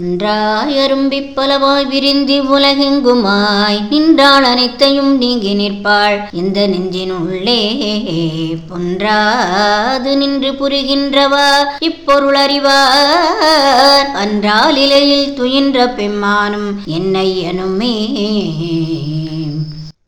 ஒன்றாய் அரும்பிப் பலவாய் விரிந்தி உலகெங்குமாய்? நின்றாள் அனைத்தையும் நீங்கி நிற்பாள். இந்த நெஞ்சின் உள்ளே பொன்றாது நின்று புரிகின்றவா? இப்பொருள் அறிவார். அன்றால் இலையில் துயின்ற பெம்மானும் என்னையனுமே